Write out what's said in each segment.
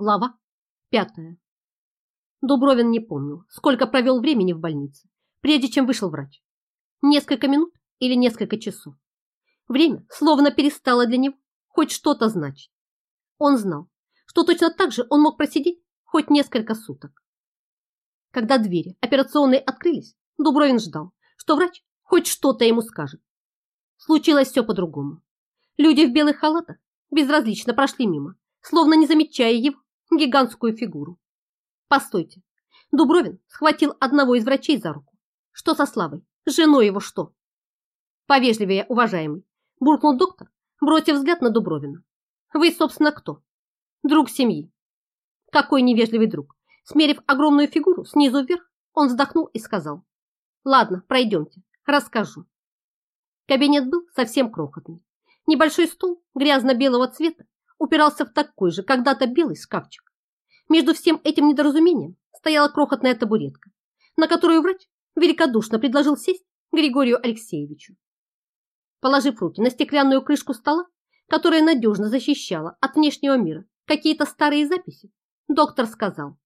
Глава пятая. Дубровин не помнил, сколько провел времени в больнице, прежде чем вышел врач. Несколько минут или несколько часов. Время словно перестало для него хоть что-то значить. Он знал, что точно так же он мог просидеть хоть несколько суток. Когда двери операционной открылись, Дубровин ждал, что врач хоть что-то ему скажет. Случилось все по-другому. Люди в белых халатах безразлично прошли мимо, словно не замечая его гигантскую фигуру. Постойте. Дубровин схватил одного из врачей за руку. Что со Славой? Женой его что? Повежливее, уважаемый, буркнул доктор, бросив взгляд на Дубровина. Вы, собственно, кто? Друг семьи. Какой невежливый друг. Смерив огромную фигуру снизу вверх, он вздохнул и сказал. Ладно, пройдемте, расскажу. Кабинет был совсем крохотный. Небольшой стол грязно-белого цвета упирался в такой же когда-то белый шкафчик. Между всем этим недоразумением стояла крохотная табуретка, на которую врач великодушно предложил сесть Григорию Алексеевичу. Положив руки на стеклянную крышку стола, которая надежно защищала от внешнего мира какие-то старые записи, доктор сказал.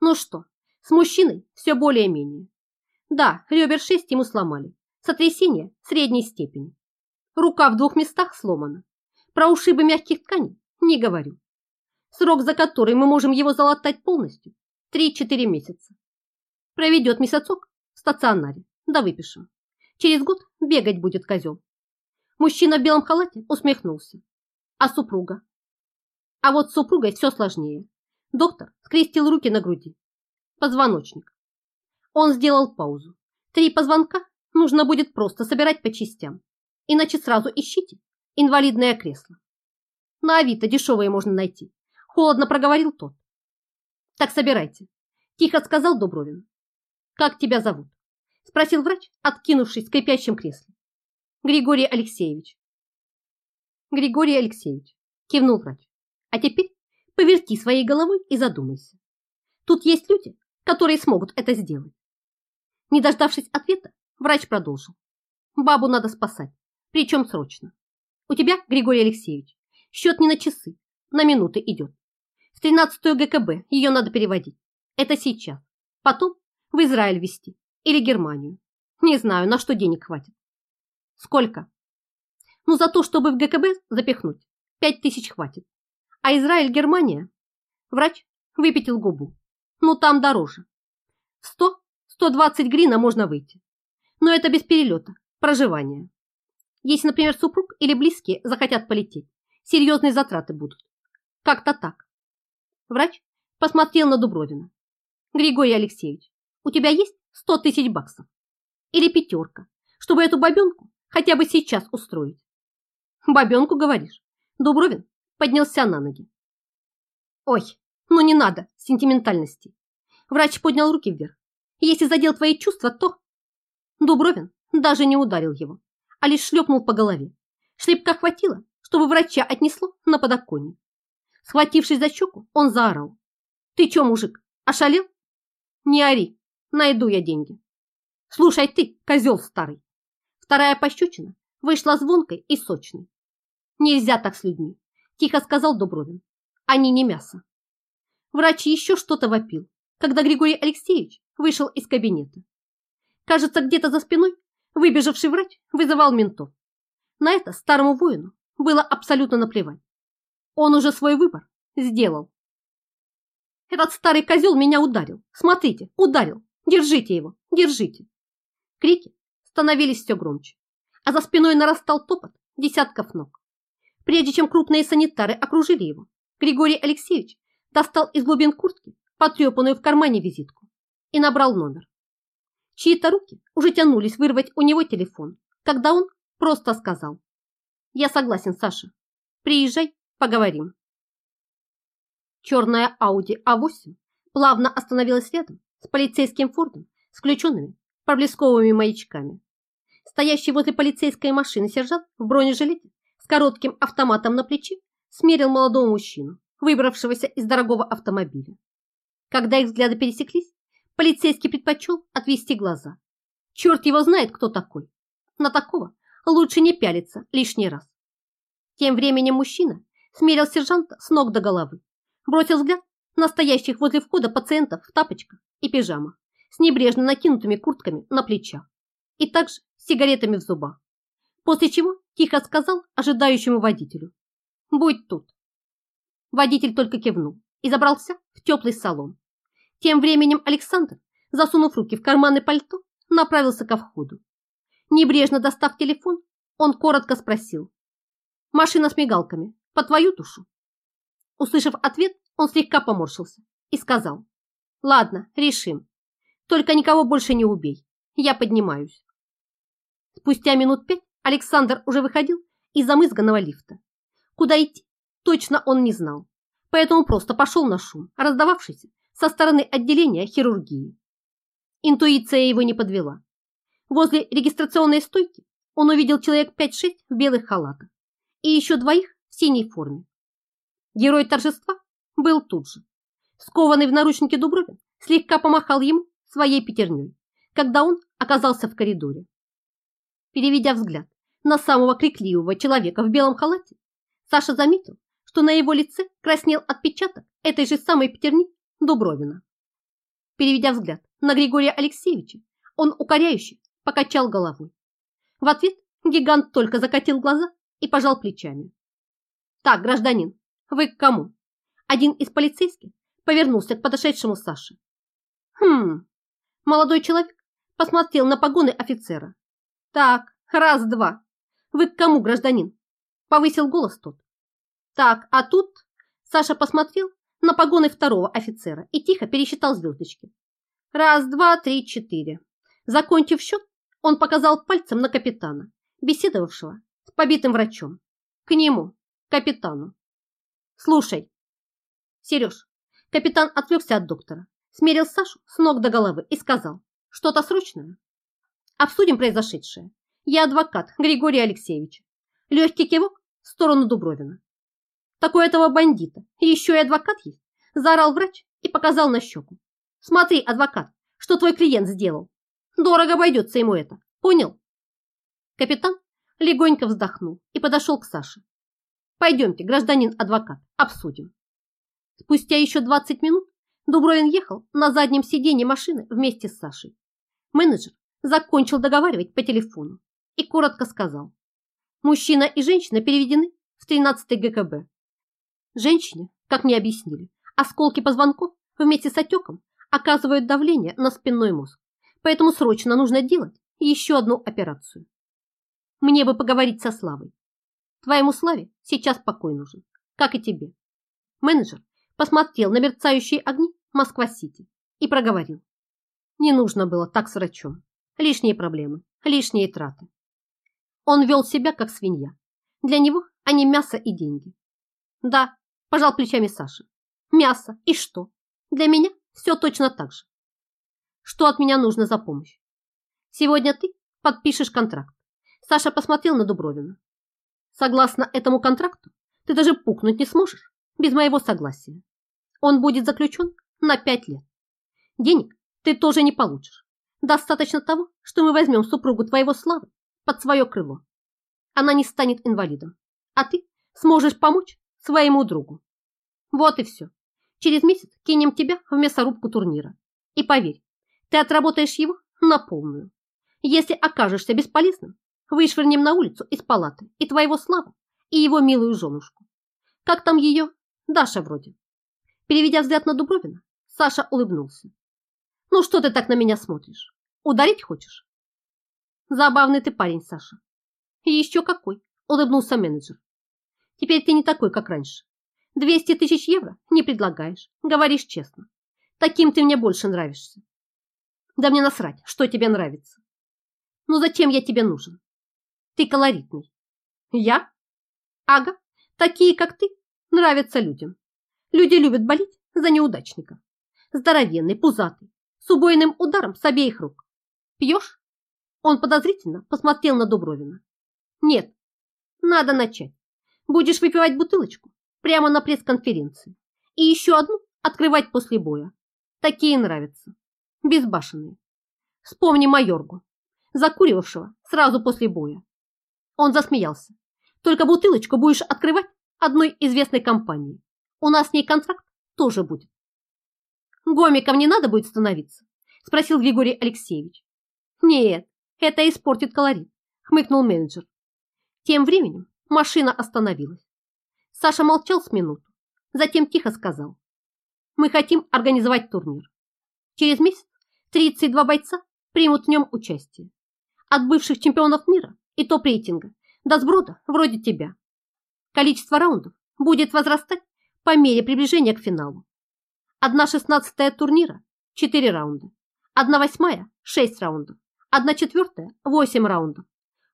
Ну что, с мужчиной все более-менее. Да, ребер шесть ему сломали, сотрясение средней степени. Рука в двух местах сломана, про ушибы мягких тканей не говорю. Срок, за который мы можем его залатать полностью, 3-4 месяца. Проведет месяцок в стационаре, да выпишем. Через год бегать будет козел. Мужчина в белом халате усмехнулся. А супруга? А вот с супругой все сложнее. Доктор скрестил руки на груди. Позвоночник. Он сделал паузу. Три позвонка нужно будет просто собирать по частям. Иначе сразу ищите инвалидное кресло. На Авито дешевые можно найти. Холодно проговорил тот. Так собирайте. Тихо сказал Дубровин. Как тебя зовут? Спросил врач, откинувшись в крепящем кресле. Григорий Алексеевич. Григорий Алексеевич, кивнул врач. А теперь поверти своей головой и задумайся. Тут есть люди, которые смогут это сделать. Не дождавшись ответа, врач продолжил. Бабу надо спасать, причем срочно. У тебя, Григорий Алексеевич, счет не на часы, на минуты идет. В 13-ю ГКБ ее надо переводить. Это сейчас. Потом в Израиль везти или Германию. Не знаю, на что денег хватит. Сколько? Ну, за то, чтобы в ГКБ запихнуть, пять тысяч хватит. А Израиль, Германия? Врач выпятил губу. Ну, там дороже. В 100-120 грина можно выйти. Но это без перелета, проживания. Если, например, супруг или близкие захотят полететь, серьезные затраты будут. Как-то так. Врач посмотрел на Дубровина. Григорий Алексеевич, у тебя есть сто тысяч баксов? Или пятерка, чтобы эту бабенку хотя бы сейчас устроить? Бабенку, говоришь? Дубровин поднялся на ноги. Ой, ну не надо сентиментальности. Врач поднял руки вверх. Если задел твои чувства, то... Дубровин даже не ударил его а лишь шлепнул по голове. Шлепка хватило, чтобы врача отнесло на подоконник. Схватившись за щеку, он заорал. «Ты че, мужик, ошалел?» «Не ори, найду я деньги». «Слушай ты, козел старый!» Вторая пощечина вышла звонкой и сочной. «Нельзя так с людьми», – тихо сказал Дубровин. «Они не мясо». Врач еще что-то вопил, когда Григорий Алексеевич вышел из кабинета. Кажется, где-то за спиной Выбежавший врач вызывал ментов. На это старому воину было абсолютно наплевать. Он уже свой выбор сделал. Этот старый козел меня ударил. Смотрите, ударил. Держите его, держите. Крики становились все громче, а за спиной нарастал топот десятков ног. Прежде чем крупные санитары окружили его, Григорий Алексеевич достал из глубин куртки потрепанную в кармане визитку и набрал номер. Чьи-то руки уже тянулись вырвать у него телефон, когда он просто сказал. «Я согласен, Саша. Приезжай, поговорим». Черная Audi А8 плавно остановилась рядом с полицейским фордом с включенными проблесковыми маячками. Стоящий возле полицейской машины сержант в бронежилете с коротким автоматом на плече смерил молодого мужчину, выбравшегося из дорогого автомобиля. Когда их взгляды пересеклись, Полицейский предпочел отвести глаза. Черт его знает, кто такой. На такого лучше не пялиться лишний раз. Тем временем мужчина смерил сержанта с ног до головы, Бросил взгляд на стоящих возле входа пациентов в тапочках и пижамах с небрежно накинутыми куртками на плечах и также сигаретами в зубах. После чего тихо сказал ожидающему водителю «Будь тут». Водитель только кивнул и забрался в теплый салон. Тем временем Александр, засунув руки в карманы пальто, направился ко входу. Небрежно достав телефон, он коротко спросил. «Машина с мигалками, по твою душу?» Услышав ответ, он слегка поморщился и сказал. «Ладно, решим. Только никого больше не убей. Я поднимаюсь». Спустя минут пять Александр уже выходил из замызганного лифта. Куда идти, точно он не знал, поэтому просто пошел на шум, раздававшийся со стороны отделения хирургии. Интуиция его не подвела. Возле регистрационной стойки он увидел человек 5-6 в белых халатах и еще двоих в синей форме. Герой торжества был тут же. Скованный в наручники Дубровин слегка помахал ему своей пятерней, когда он оказался в коридоре. Переведя взгляд на самого крикливого человека в белом халате, Саша заметил, что на его лице краснел отпечаток этой же самой пятерни Дубровина. Переведя взгляд на Григория Алексеевича, он укоряюще покачал головой. В ответ гигант только закатил глаза и пожал плечами. «Так, гражданин, вы к кому?» Один из полицейских повернулся к подошедшему Саше. «Хм...» Молодой человек посмотрел на погоны офицера. «Так, раз-два. Вы к кому, гражданин?» Повысил голос тот. «Так, а тут...» Саша посмотрел на погоны второго офицера и тихо пересчитал звездочки. Раз, два, три, четыре. Закончив счет, он показал пальцем на капитана, беседовавшего с побитым врачом. К нему, капитану. Слушай. Сереж, капитан отвлекся от доктора, смерил Сашу с ног до головы и сказал, что-то срочное. Обсудим произошедшее. Я адвокат Григория Алексеевича. Легкий кивок в сторону Дубровина. Такой этого бандита, еще и адвокат есть, заорал врач и показал на щеку. Смотри, адвокат, что твой клиент сделал. Дорого обойдется ему это. Понял? Капитан легонько вздохнул и подошел к Саше. Пойдемте, гражданин адвокат, обсудим. Спустя еще 20 минут Дубровин ехал на заднем сиденье машины вместе с Сашей. Менеджер закончил договаривать по телефону и коротко сказал. Мужчина и женщина переведены в 13 ГКБ. Женщине, как мне объяснили, осколки позвонков вместе с отеком оказывают давление на спинной мозг, поэтому срочно нужно делать еще одну операцию. Мне бы поговорить со Славой. Твоему Славе сейчас покой нужен, как и тебе. Менеджер посмотрел на мерцающие огни Москва-Сити и проговорил. Не нужно было так с врачом. Лишние проблемы, лишние траты. Он вел себя как свинья. Для него они мясо и деньги. Да, пожал плечами Саша. Мясо и что? Для меня все точно так же. Что от меня нужно за помощь? Сегодня ты подпишешь контракт. Саша посмотрел на Дубровина. Согласно этому контракту, ты даже пукнуть не сможешь без моего согласия. Он будет заключен на пять лет. Денег ты тоже не получишь. Достаточно того, что мы возьмем супругу твоего Славы под свое крыло. Она не станет инвалидом, а ты сможешь помочь своему другу. Вот и все. Через месяц кинем тебя в мясорубку турнира. И поверь, ты отработаешь его на полную. Если окажешься бесполезным, вышвырнем на улицу из палаты и твоего Славу, и его милую женушку. Как там ее? Даша вроде. Переведя взгляд на Дубровина, Саша улыбнулся. Ну что ты так на меня смотришь? Ударить хочешь? Забавный ты парень, Саша. Еще какой, улыбнулся менеджер. Теперь ты не такой, как раньше. 200 тысяч евро не предлагаешь, говоришь честно. Таким ты мне больше нравишься. Да мне насрать, что тебе нравится. Ну зачем я тебе нужен? Ты колоритный. Я? Ага, такие, как ты, нравятся людям. Люди любят болеть за неудачников. Здоровенный, пузатый, с убойным ударом с обеих рук. Пьешь? Он подозрительно посмотрел на Дубровина. Нет, надо начать. Будешь выпивать бутылочку, прямо на пресс-конференции. И еще одну открывать после боя. Такие нравятся. Безбашенные. Вспомни майоргу, закуривавшего сразу после боя. Он засмеялся. Только бутылочку будешь открывать одной известной компании. У нас с ней контракт тоже будет. Гомиком не надо будет становиться? Спросил Григорий Алексеевич. Нет, это испортит колорит, хмыкнул менеджер. Тем временем машина остановилась. Саша молчал с минуту, затем тихо сказал. Мы хотим организовать турнир. Через месяц 32 бойца примут в нем участие. От бывших чемпионов мира и топ-рейтинга до сброда вроде тебя. Количество раундов будет возрастать по мере приближения к финалу. Одна шестнадцатая турнира – 4 раунда. Одна восьмая – 6 раундов. Одна четвертая – 8 раундов.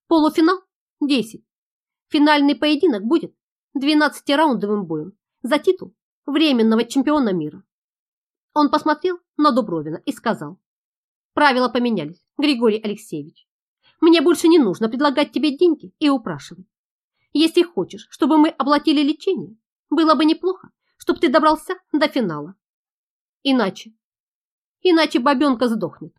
Полуфинал – 10. Финальный поединок будет 12-раундовым боем за титул временного чемпиона мира. Он посмотрел на Дубровина и сказал, правила поменялись, Григорий Алексеевич. Мне больше не нужно предлагать тебе деньги и упрашивать. Если хочешь, чтобы мы оплатили лечение, было бы неплохо, чтобы ты добрался до финала. Иначе, иначе бабенка сдохнет.